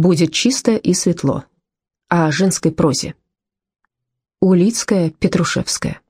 будет чисто и светло. О женской прозе. Улицкая, Петрушевская.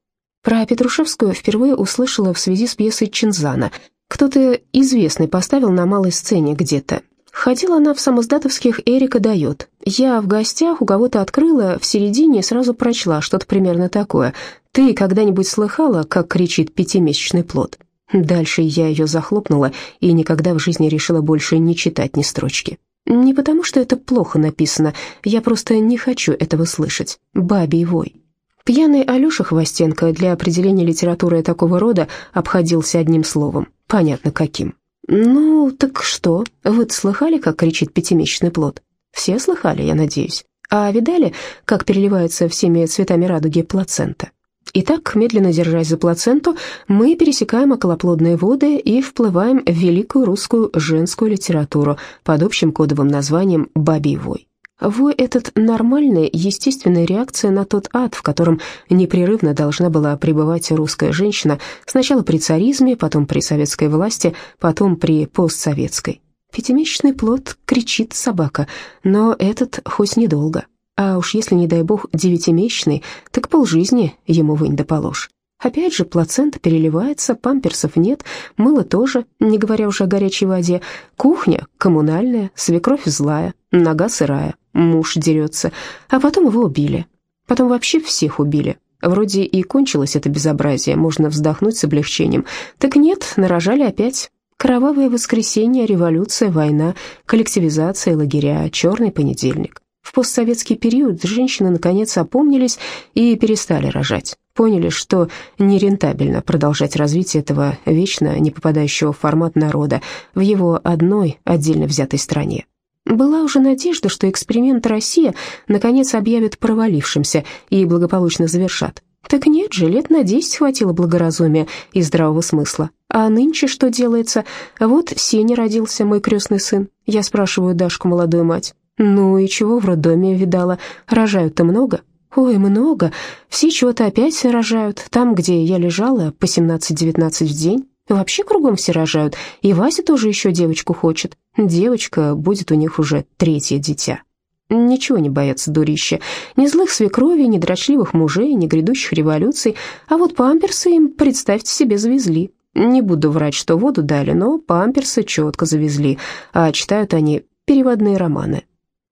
Про Петрушевскую впервые услышала в связи с пьесой Чинзана. Кто-то известный поставил на малой сцене где-то. Ходила она в самоздатовских «Эрика дает». Я в гостях у кого-то открыла, в середине сразу прочла что-то примерно такое. «Ты когда-нибудь слыхала, как кричит пятимесячный плод?» Дальше я ее захлопнула и никогда в жизни решила больше не читать ни строчки. Не потому, что это плохо написано, я просто не хочу этого слышать. Бабий вой. Пьяный Алеша Хвостенко для определения литературы такого рода обходился одним словом. Понятно, каким. «Ну, так что? Вы слыхали, как кричит пятимесячный плод?» «Все слыхали, я надеюсь. А видали, как переливается всеми цветами радуги плацента?» Итак, медленно держась за плаценту, мы пересекаем околоплодные воды и вплываем в великую русскую женскую литературу под общим кодовым названием «Бабий вой». Вой этот нормальная, естественная реакция на тот ад, в котором непрерывно должна была пребывать русская женщина, сначала при царизме, потом при советской власти, потом при постсоветской. Пятимесячный плод кричит собака, но этот хоть недолго. А уж если, не дай бог, девятимесячный, так полжизни ему вынь да положь. Опять же, плацента переливается, памперсов нет, мыла тоже, не говоря уже о горячей воде. Кухня коммунальная, свекровь злая, нога сырая, муж дерется. А потом его убили. Потом вообще всех убили. Вроде и кончилось это безобразие, можно вздохнуть с облегчением. Так нет, нарожали опять. Кровавое воскресенье, революция, война, коллективизация, лагеря, черный понедельник. В постсоветский период женщины наконец опомнились и перестали рожать. Поняли, что нерентабельно продолжать развитие этого вечно не попадающего в формат народа в его одной отдельно взятой стране. Была уже надежда, что эксперимент «Россия» наконец объявят провалившимся и благополучно завершат. Так нет же, лет на десять хватило благоразумия и здравого смысла. А нынче что делается? Вот Сеня родился, мой крестный сын. Я спрашиваю Дашку, молодую мать. «Ну и чего в роддоме видала? Рожают-то много?» «Ой, много. Все чего-то опять рожают. Там, где я лежала, по 17-19 в день. Вообще кругом все рожают. И Вася тоже еще девочку хочет. Девочка будет у них уже третье дитя». Ничего не боятся дурища. Ни злых свекровей, ни дрочливых мужей, ни грядущих революций. А вот памперсы им, представьте себе, завезли. Не буду врать, что воду дали, но памперсы четко завезли. А читают они переводные романы.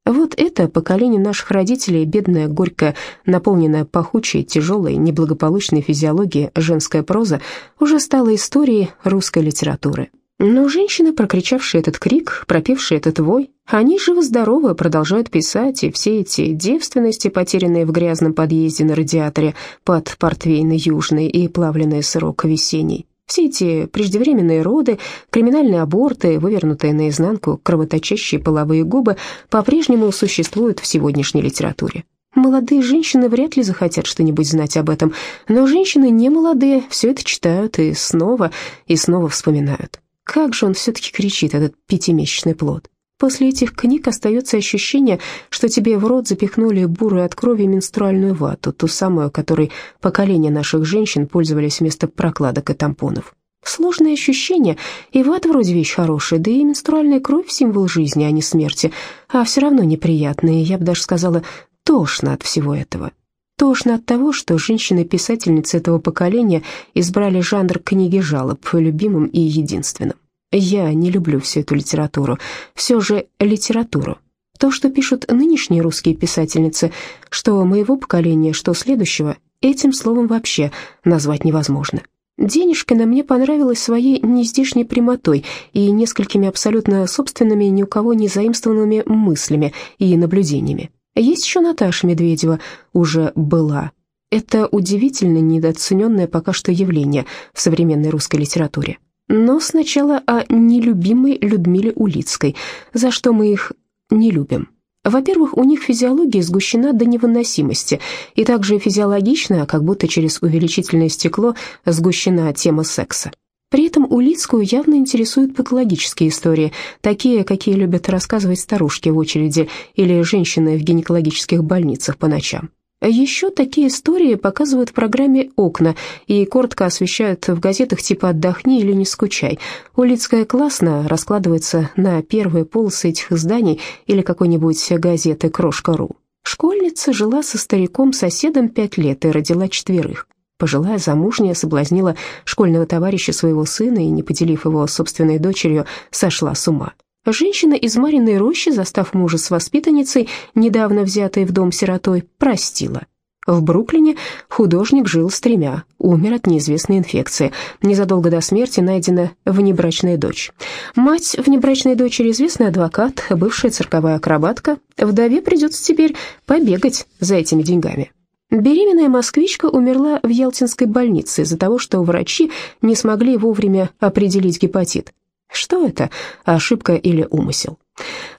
Вот это поколение наших родителей, бедная, горькая, наполненная пахучей, тяжелой, неблагополучной физиологией женская проза, уже стала историей русской литературы. Но женщины, прокричавшие этот крик, пропевшие этот вой, они живо-здоровы, продолжают писать, и все эти девственности, потерянные в грязном подъезде на радиаторе под портвейной южный и плавленый сырок весенний, все эти преждевременные роды, криминальные аборты, вывернутые наизнанку кровоточащие половые губы по-прежнему существуют в сегодняшней литературе. Молодые женщины вряд ли захотят что-нибудь знать об этом, но женщины не молодые все это читают и снова и снова вспоминают. Как же он все-таки кричит, этот пятимесячный плод. После этих книг остается ощущение, что тебе в рот запихнули бурую от крови менструальную вату, ту самую, которой поколение наших женщин пользовались вместо прокладок и тампонов. Сложное ощущение, и вата вроде вещь хорошая, да и менструальная кровь – символ жизни, а не смерти, а все равно неприятно, и я бы даже сказала, тошно от всего этого. Тошно от того, что женщины-писательницы этого поколения избрали жанр книги жалоб любимым и единственным. Я не люблю всю эту литературу. Все же литературу. То, что пишут нынешние русские писательницы, что моего поколения, что следующего, этим словом вообще назвать невозможно. Денежка на мне понравилась своей нездешней прямотой и несколькими абсолютно собственными, ни у кого не заимствованными мыслями и наблюдениями. Есть еще Наташа Медведева, уже была. Это удивительно недооцененное пока что явление в современной русской литературе. Но сначала о нелюбимой Людмиле Улицкой, за что мы их не любим. Во-первых, у них физиология сгущена до невыносимости, и также физиологично, как будто через увеличительное стекло, сгущена тема секса. При этом Улицкую явно интересуют патологические истории, такие, какие любят рассказывать старушки в очереди или женщины в гинекологических больницах по ночам. Еще такие истории показывают в программе «Окна» и коротко освещают в газетах типа «Отдохни» или «Не скучай». Улицкая классно раскладывается на первые полосы этих изданий или какой-нибудь газеты «Крошка.ру». Школьница жила со стариком-соседом пять лет и родила четверых. Пожилая замужняя соблазнила школьного товарища своего сына и, не поделив его собственной дочерью, сошла с ума. Женщина из Мариной рощи, застав мужа с воспитанницей, недавно взятой в дом сиротой, простила. В Бруклине художник жил с тремя, умер от неизвестной инфекции. Незадолго до смерти найдена внебрачная дочь. Мать внебрачной дочери известный адвокат, бывшая цирковая акробатка. Вдове придется теперь побегать за этими деньгами. Беременная москвичка умерла в Ялтинской больнице из-за того, что врачи не смогли вовремя определить гепатит. Что это, ошибка или умысел?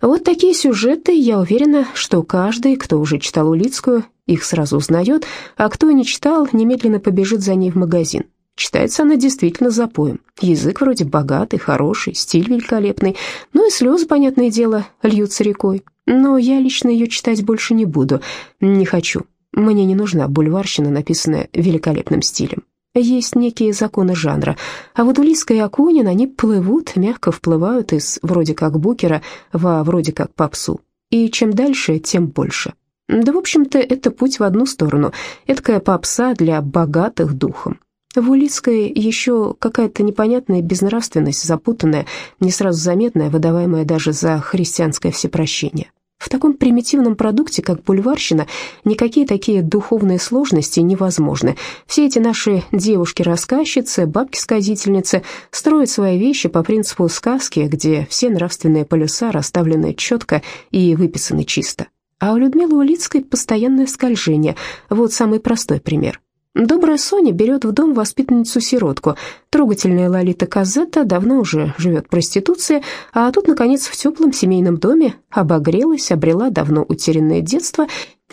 Вот такие сюжеты, я уверена, что каждый, кто уже читал Улицкую, их сразу узнает, а кто не читал, немедленно побежит за ней в магазин. Читается она действительно запоем. Язык вроде богатый, хороший, стиль великолепный, ну и слезы, понятное дело, льются рекой. Но я лично ее читать больше не буду, не хочу. Мне не нужна бульварщина, написанная великолепным стилем. Есть некие законы жанра, а вот Улиска и Акунин, они плывут, мягко вплывают из вроде как букера во вроде как попсу. И чем дальше, тем больше. Да, в общем-то, это путь в одну сторону. Эдакая попса для богатых духом. В Улицкой еще какая-то непонятная безнравственность, запутанная, не сразу заметная, выдаваемая даже за христианское всепрощение. В таком примитивном продукте, как бульварщина, никакие такие духовные сложности невозможны. Все эти наши девушки-рассказчицы, бабки-сказительницы строят свои вещи по принципу сказки, где все нравственные полюса расставлены четко и выписаны чисто. А у Людмилы Улицкой постоянное скольжение. Вот самый простой пример. Добрая Соня берет в дом воспитанницу-сиротку. Трогательная Лолита Казетта давно уже живет проституцией, а тут, наконец, в теплом семейном доме обогрелась, обрела давно утерянное детство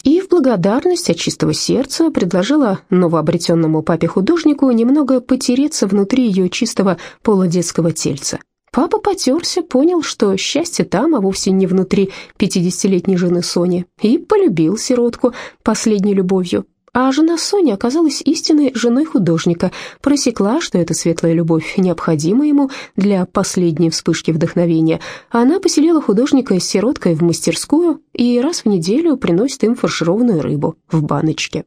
и в благодарность от чистого сердца предложила новообретенному папе-художнику немного потереться внутри ее чистого полудетского тельца. Папа потерся, понял, что счастье там, а вовсе не внутри пятидесятилетней жены Сони, и полюбил сиротку последней любовью. А жена Соня оказалась истинной женой художника, просекла, что эта светлая любовь необходима ему для последней вспышки вдохновения. Она поселила художника с сироткой в мастерскую и раз в неделю приносит им фаршированную рыбу в баночке.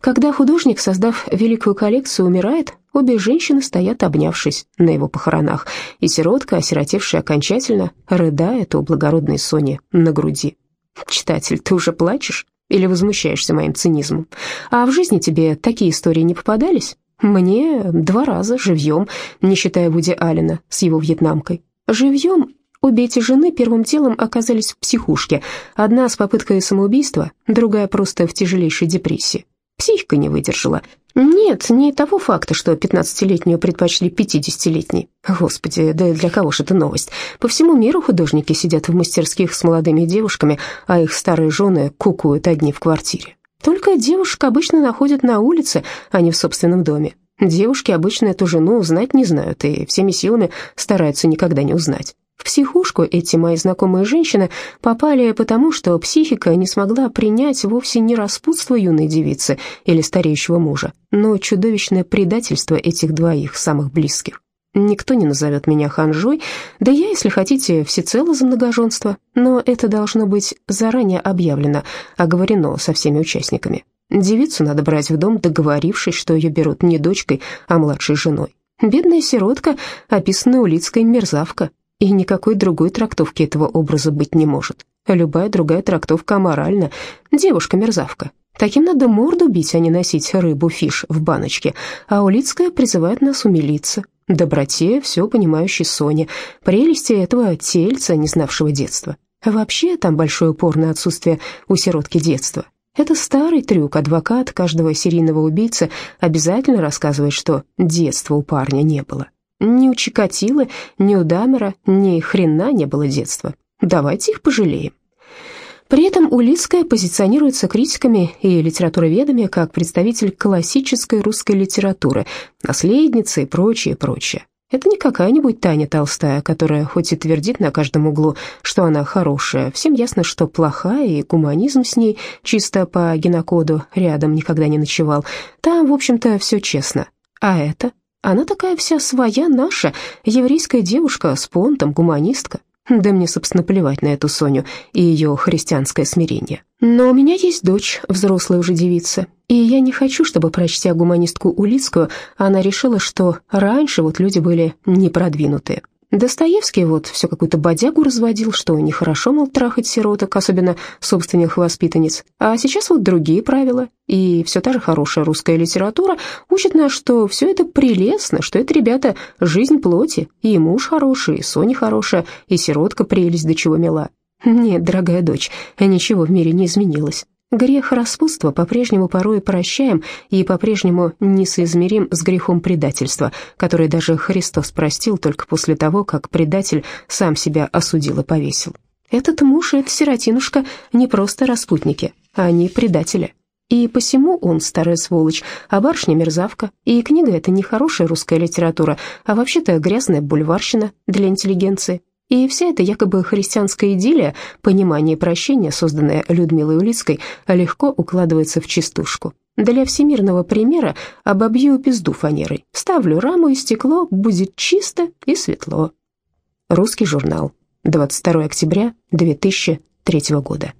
Когда художник, создав великую коллекцию, умирает, обе женщины стоят, обнявшись на его похоронах, и сиротка, осиротевшая окончательно, рыдает у благородной Сони на груди. «Читатель, ты уже плачешь?» Или возмущаешься моим цинизмом? А в жизни тебе такие истории не попадались? Мне два раза живьем, не считая Вуди Аллена с его вьетнамкой. Живьем обе эти жены первым делом оказались в психушке. Одна с попыткой самоубийства, другая просто в тяжелейшей депрессии. Психика не выдержала. Нет, не того факта, что 15-летнюю предпочли 50-летней. Господи, да для кого же это новость? По всему миру художники сидят в мастерских с молодыми девушками, а их старые жены кукуют одни в квартире. Только девушек обычно находят на улице, а не в собственном доме. Девушки обычно эту жену узнать не знают и всеми силами стараются никогда не узнать. В психушку эти мои знакомые женщины попали потому, что психика не смогла принять вовсе не распутство юной девицы или стареющего мужа, но чудовищное предательство этих двоих, самых близких. Никто не назовет меня ханжой, да я, если хотите, всецело за многоженство, но это должно быть заранее объявлено, оговорено со всеми участниками. Девицу надо брать в дом, договорившись, что ее берут не дочкой, а младшей женой. Бедная сиротка, описанная Улицкой мерзавка, и никакой другой трактовки этого образа быть не может. Любая другая трактовка аморальна. Девушка-мерзавка. Таким надо морду бить, а не носить рыбу-фиш в баночке. А Улицкая призывает нас умилиться. Доброте, все понимающей Соне, прелести этого тельца, не знавшего детства. Вообще там большой упор на отсутствие у сиротки детства. Это старый трюк. Адвокат каждого серийного убийцы обязательно рассказывает, что детства у парня не было. Ни у Чикатилы, ни у Дамера, ни хрена не было детства. Давайте их пожалеем. При этом Улицкая позиционируется критиками и литературоведами как представитель классической русской литературы, наследница и прочее, прочее. Это не какая-нибудь Таня Толстая, которая хоть и твердит на каждом углу, что она хорошая, всем ясно, что плохая, и гуманизм с ней чисто по генокоду рядом никогда не ночевал. Там, в общем-то, все честно. А это? Она такая вся своя, наша, еврейская девушка с понтом, гуманистка. Да мне, собственно, плевать на эту Соню и ее христианское смирение. Но у меня есть дочь, взрослая уже девица, и я не хочу, чтобы, прочтя гуманистку Улицкую, она решила, что раньше вот люди были непродвинутые. Достоевский вот все какую-то бодягу разводил, что нехорошо, мол, трахать сироток, особенно собственных воспитанниц. А сейчас вот другие правила, и все та же хорошая русская литература учит нас, что все это прелестно, что это, ребята, жизнь плоти, и муж хороший, и Соня хорошая, и сиротка прелесть, до чего мила. Нет, дорогая дочь, ничего в мире не изменилось. Грех распутства по-прежнему порой прощаем и по-прежнему несоизмерим с грехом предательства, который даже Христос простил только после того, как предатель сам себя осудил и повесил. Этот муж и эта сиротинушка не просто распутники, они предатели. И посему он старая сволочь, а барышня мерзавка. И книга эта не хорошая русская литература, а вообще-то грязная бульварщина для интеллигенции. И вся эта якобы христианская идиллия, понимание прощения, созданное Людмилой Улицкой, легко укладывается в чистушку. Для всемирного примера обобью пизду фанерой. Ставлю раму и стекло, будет чисто и светло. Русский журнал. 22 октября 2003 года.